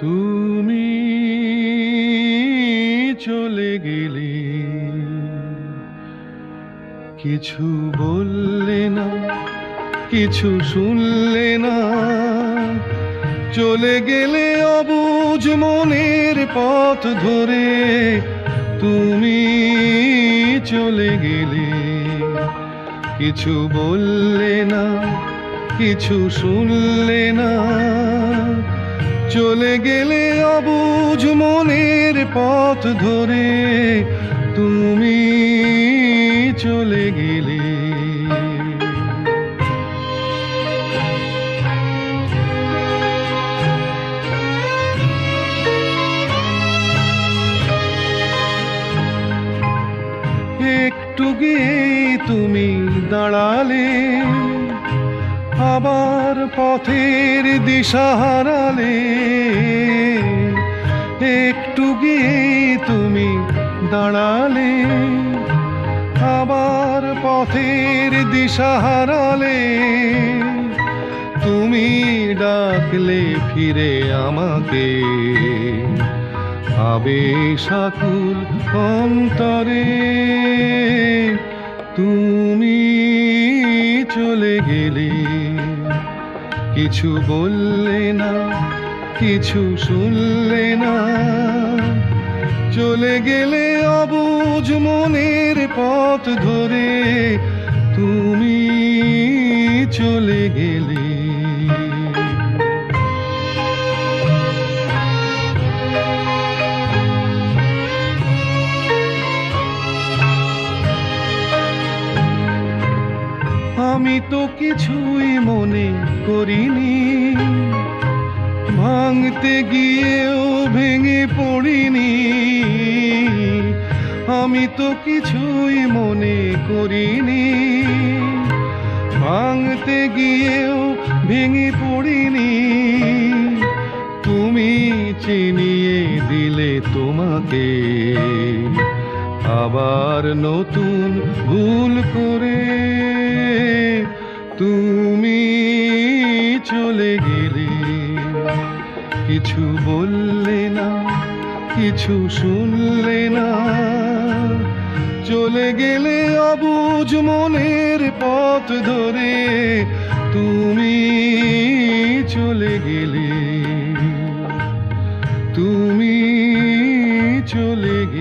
তুমি চলে গেলে, কিছু বললে না, কিছু শুনলে না, চলে গেলে অবুজ মনের পথ ধরে তুমি চলে গেলে, কিছু বললে না, কিছু শুনলে না চলে গেলে অবুঝ মনের পথ ধরে তুমি চলে গেলে। একটু গিয়ে তুমি দাঁড়ালে আবার পথের দিশা হারালে একটু গিয়ে তুমি দাঁড়ালে। আবার পথের দিশা হারালে তুমি ডাকলে ফিরে আমাকে। আবেশাকুল অন্তরে, তুমি চলে গেলে। কিছু বললে না, কিছু শুনলে না। চলে গেলে অবুজ মনের পথ ধরে তুমি চলে গেলে আমি তো কিছুই মনে করিনি। ভাঙতে গিয়েও ভেঙে পড়িনি। আমি তো কিছুই মনে করিনি। ভাঙতে গিয়েও ভেঙে পড়িনি। তুমি চিনিয়ে দিলে তোমাকে। আবার নতুন ভুল করে কিছু বললে না, কিছু শুনলে না। চলে গেলে অবুজ মনের পথ ধরে তুমি চলে গেলে, তুমি চলে গেলে।